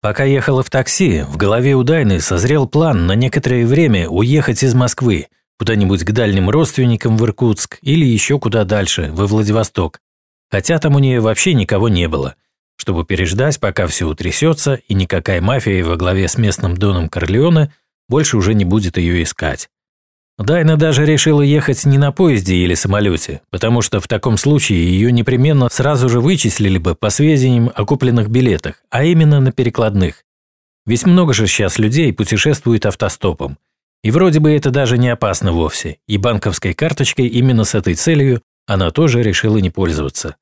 Пока ехала в такси, в голове у Дайны созрел план на некоторое время уехать из Москвы, куда-нибудь к дальним родственникам в Иркутск или еще куда дальше, во Владивосток. Хотя там у нее вообще никого не было, чтобы переждать, пока все утрясется и никакая мафия во главе с местным Доном Корлеоне больше уже не будет ее искать. Дайна даже решила ехать не на поезде или самолете, потому что в таком случае ее непременно сразу же вычислили бы по сведениям о купленных билетах, а именно на перекладных. Ведь много же сейчас людей путешествует автостопом. И вроде бы это даже не опасно вовсе, и банковской карточкой именно с этой целью она тоже решила не пользоваться.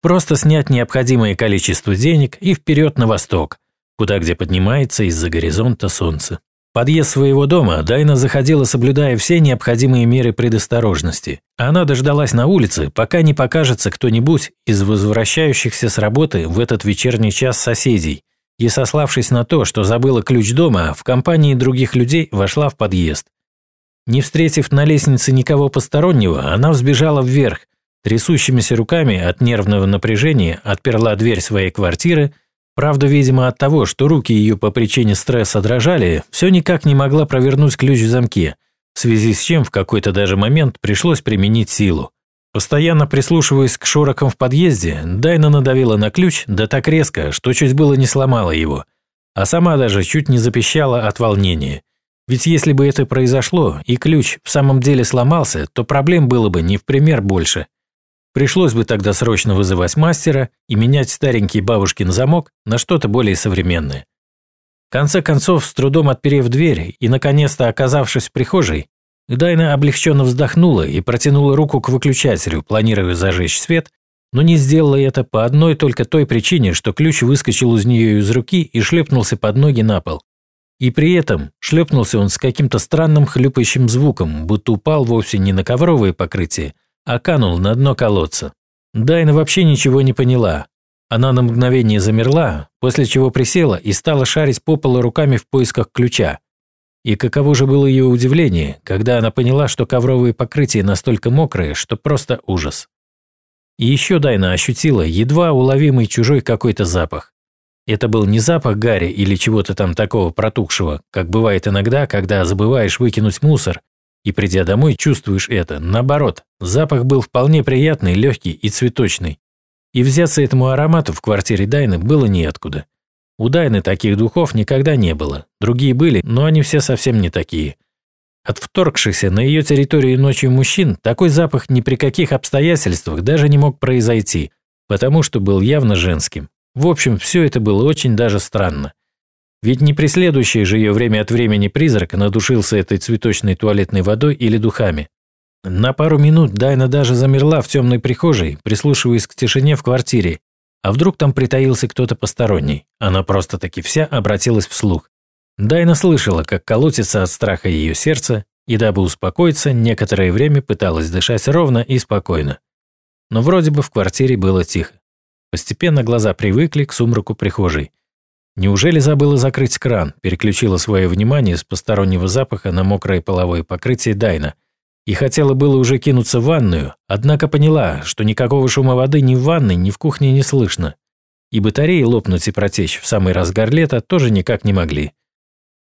Просто снять необходимое количество денег и вперед на восток, куда где поднимается из-за горизонта солнце подъезд своего дома Дайна заходила, соблюдая все необходимые меры предосторожности. Она дождалась на улице, пока не покажется кто-нибудь из возвращающихся с работы в этот вечерний час соседей, и, сославшись на то, что забыла ключ дома, в компании других людей вошла в подъезд. Не встретив на лестнице никого постороннего, она взбежала вверх, трясущимися руками от нервного напряжения отперла дверь своей квартиры – Правда, видимо, от того, что руки ее по причине стресса дрожали, все никак не могла провернуть ключ в замке, в связи с чем в какой-то даже момент пришлось применить силу. Постоянно прислушиваясь к шорокам в подъезде, Дайна надавила на ключ, да так резко, что чуть было не сломала его, а сама даже чуть не запищала от волнения. Ведь если бы это произошло, и ключ в самом деле сломался, то проблем было бы не в пример больше. Пришлось бы тогда срочно вызывать мастера и менять старенький бабушкин замок на что-то более современное. В конце концов, с трудом отперев дверь и, наконец-то оказавшись в прихожей, Дайна облегченно вздохнула и протянула руку к выключателю, планируя зажечь свет, но не сделала это по одной только той причине, что ключ выскочил из нее из руки и шлепнулся под ноги на пол. И при этом шлепнулся он с каким-то странным хлюпающим звуком, будто упал вовсе не на ковровое покрытие, а канул на дно колодца. Дайна вообще ничего не поняла. Она на мгновение замерла, после чего присела и стала шарить по полу руками в поисках ключа. И каково же было ее удивление, когда она поняла, что ковровые покрытия настолько мокрые, что просто ужас. И еще Дайна ощутила едва уловимый чужой какой-то запах. Это был не запах гари или чего-то там такого протухшего, как бывает иногда, когда забываешь выкинуть мусор и придя домой, чувствуешь это. Наоборот, запах был вполне приятный, легкий и цветочный. И взяться этому аромату в квартире Дайны было неоткуда. У Дайны таких духов никогда не было. Другие были, но они все совсем не такие. От вторгшихся на ее территорию ночью мужчин такой запах ни при каких обстоятельствах даже не мог произойти, потому что был явно женским. В общем, все это было очень даже странно. Ведь не преследующий же ее время от времени призрак надушился этой цветочной туалетной водой или духами. На пару минут Дайна даже замерла в темной прихожей, прислушиваясь к тишине в квартире. А вдруг там притаился кто-то посторонний? Она просто-таки вся обратилась вслух. Дайна слышала, как колотится от страха ее сердце, и дабы успокоиться, некоторое время пыталась дышать ровно и спокойно. Но вроде бы в квартире было тихо. Постепенно глаза привыкли к сумраку прихожей. Неужели забыла закрыть кран, переключила свое внимание с постороннего запаха на мокрое половое покрытие Дайна и хотела было уже кинуться в ванную, однако поняла, что никакого шума воды ни в ванной, ни в кухне не слышно. И батареи лопнуть и протечь в самый разгар лета тоже никак не могли.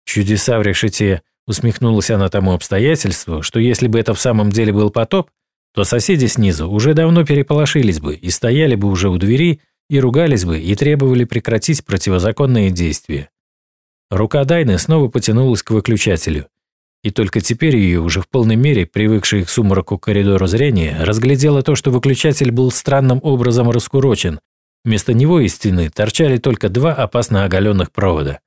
Чудеса в решете усмехнулась она тому обстоятельству, что если бы это в самом деле был потоп, то соседи снизу уже давно переполошились бы и стояли бы уже у двери и ругались бы, и требовали прекратить противозаконные действия. Рука Дайны снова потянулась к выключателю. И только теперь ее, уже в полной мере привыкшая к сумраку коридору зрения, разглядела то, что выключатель был странным образом раскурочен. Вместо него из стены торчали только два опасно оголенных провода.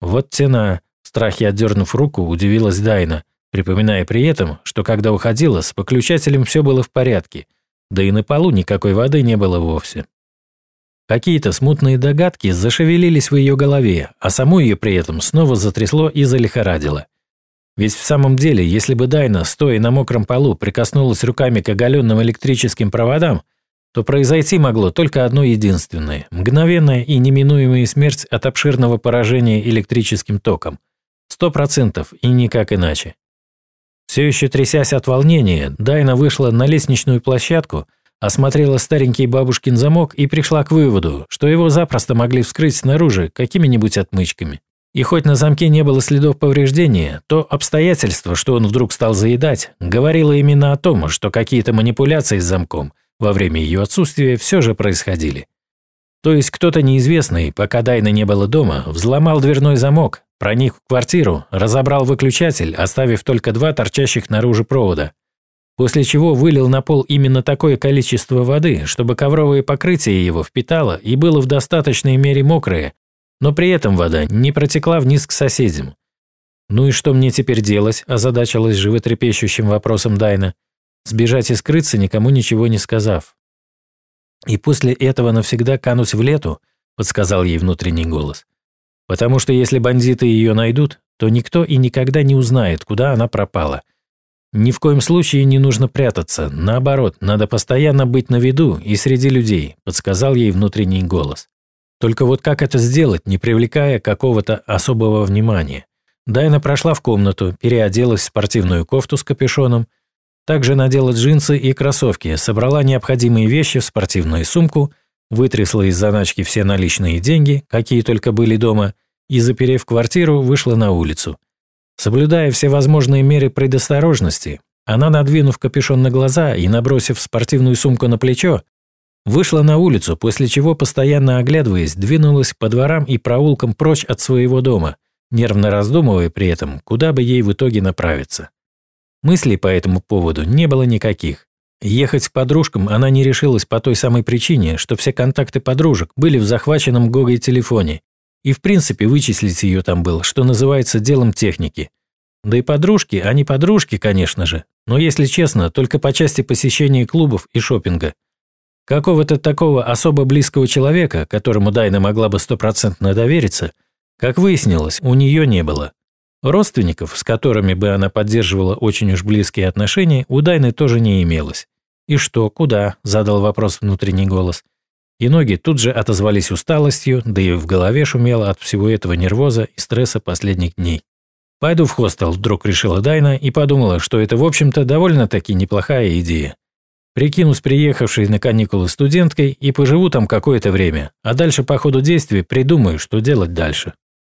Вот тена, в страхе отдернув руку, удивилась Дайна, припоминая при этом, что когда уходила, с выключателем все было в порядке, да и на полу никакой воды не было вовсе. Какие-то смутные догадки зашевелились в ее голове, а саму ее при этом снова затрясло и залихорадило. Ведь в самом деле, если бы Дайна, стоя на мокром полу, прикоснулась руками к оголенным электрическим проводам, то произойти могло только одно единственное – мгновенная и неминуемая смерть от обширного поражения электрическим током. Сто процентов и никак иначе. Все еще трясясь от волнения, Дайна вышла на лестничную площадку – осмотрела старенький бабушкин замок и пришла к выводу, что его запросто могли вскрыть снаружи какими-нибудь отмычками. И хоть на замке не было следов повреждения, то обстоятельство, что он вдруг стал заедать, говорило именно о том, что какие-то манипуляции с замком во время ее отсутствия все же происходили. То есть кто-то неизвестный, пока Дайна не было дома, взломал дверной замок, проник в квартиру, разобрал выключатель, оставив только два торчащих наружу провода, после чего вылил на пол именно такое количество воды, чтобы ковровое покрытие его впитало и было в достаточной мере мокрое, но при этом вода не протекла вниз к соседям. «Ну и что мне теперь делать?» – озадачилась животрепещущим вопросом Дайна. «Сбежать и скрыться, никому ничего не сказав». «И после этого навсегда кануть в лету?» – подсказал ей внутренний голос. «Потому что если бандиты ее найдут, то никто и никогда не узнает, куда она пропала – ни в коем случае не нужно прятаться, наоборот, надо постоянно быть на виду и среди людей, подсказал ей внутренний голос. Только вот как это сделать, не привлекая какого-то особого внимания? Дайна прошла в комнату, переоделась в спортивную кофту с капюшоном, также надела джинсы и кроссовки, собрала необходимые вещи в спортивную сумку, вытрясла из заначки все наличные деньги, какие только были дома, и, заперев квартиру, вышла на улицу – Соблюдая все возможные меры предосторожности, она, надвинув капюшон на глаза и набросив спортивную сумку на плечо, вышла на улицу, после чего, постоянно оглядываясь, двинулась по дворам и проулкам прочь от своего дома, нервно раздумывая при этом, куда бы ей в итоге направиться. Мыслей по этому поводу не было никаких. Ехать к подружкам она не решилась по той самой причине, что все контакты подружек были в захваченном Гогой телефоне, и в принципе вычислить ее там было, что называется, делом техники. Да и подружки, они подружки, конечно же, но если честно, только по части посещения клубов и шопинга. Какого-то такого особо близкого человека, которому Дайна могла бы стопроцентно довериться, как выяснилось, у нее не было. Родственников, с которыми бы она поддерживала очень уж близкие отношения, у Дайны тоже не имелось. «И что, куда?» – задал вопрос внутренний голос. И ноги тут же отозвались усталостью, да и в голове шумело от всего этого нервоза и стресса последних дней. «Пойду в хостел», – вдруг решила Дайна и подумала, что это, в общем-то, довольно-таки неплохая идея. Прикинусь приехавшей на каникулы студенткой и поживу там какое-то время, а дальше по ходу действий придумаю, что делать дальше.